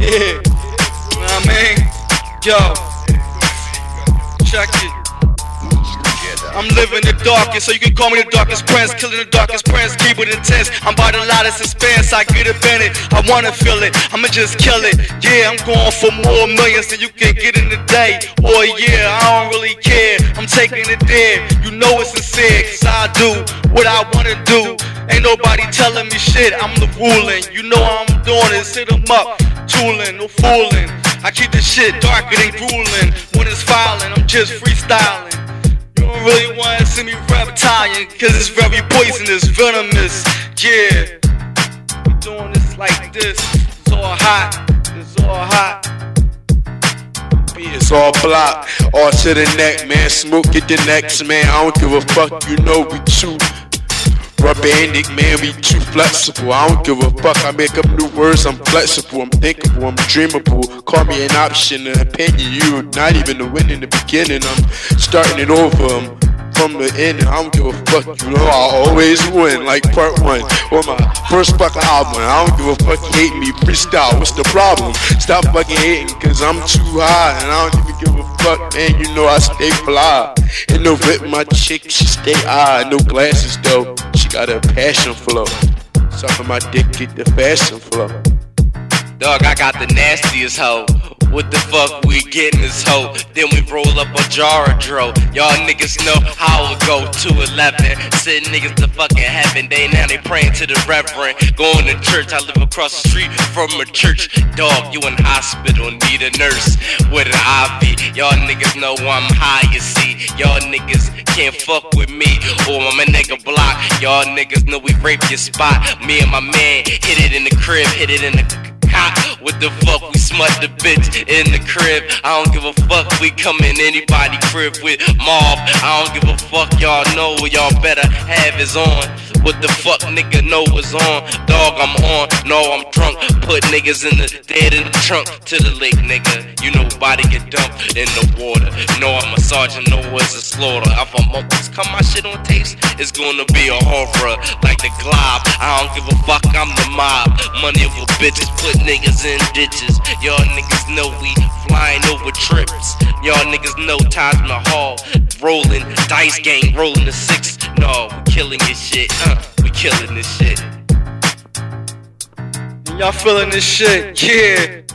Yeah. Know what I mean? Yo. Check it. I'm living the darkest, so you can call me the darkest prince. Killing the darkest prince, keep it intense. I'm by the lot of suspense, I get up in it. I wanna feel it, I'ma just kill it. Yeah, I'm going for more millions than you can get in a day. Or a year, I don't really care. I'm taking it there. You know it's sincere, cause I do what I wanna do. Ain't nobody telling me shit, I'm the ruling. You know how I'm doing it, sit 'em up, tooling, no fooling. I keep the shit darker than grueling. When it's filing, I'm just freestyling. You don't really wanna see me reptiling, cause it's very poisonous, venomous. Yeah, we doing this like this. It's all hot, it's all hot. It's all block, all to the neck, man. Smoke it the next, man. I don't give a fuck, you know we too rubber-ended, man. We too flexible. I don't give a fuck. I make up new words. I'm flexible. I'm thinkable. I'm dreamable. Call me an option, an opinion. You not even the win in the beginning. I'm starting it over. I'm from the end. I don't give a fuck. You know I always win, like part one or my first fucking album. I don't give a fuck. You hate me. Freestyle. What's the problem? Stop fucking hating, cause I'm too high and I don't even give a fuck, man. You know I stay fly. And no whip, my chick, she stay high. No glasses though. Got a passion flow. Sucking my dick, get the fashion flow. Dog, I got the nastiest hoe. What the fuck we getting this hoe? Then we roll up a jar of dro. Y'all niggas know how it go. 211, send niggas to fucking heaven. They now they praying to the reverend. Going to church, I live across the street from a church. Dog, you in hospital, need a nurse with an IV. Y'all niggas know I'm high, you see. Y'all niggas can't fuck with me or I'm a nigga block. Y'all niggas know we rape your spot. Me and my man hit it in the crib, hit it in the cot. What the fuck? We smut the bitch in the crib. I don't give a fuck. We come in anybody crib with mob. I don't give a fuck. Y'all know what y'all better have is on. What the fuck, nigga, know is on? Dog, I'm on. No, I'm drunk. Put niggas in the dead in the trunk to the lake, nigga. You know, body get dumped in the water. No, I'm a sergeant, No, it's a slaughter. If I'm up, come my shit on tapes, it's gonna be a horror. Like the glob. I don't give a fuck. I'm the mob. Money over bitches, put niggas in ditches. Y'all niggas know we flying over trips. Y'all niggas know Taj Mahal. Rolling, dice gang, rolling the six. We killing this shit. Uh, we killing this shit. Y'all feeling this shit? Yeah.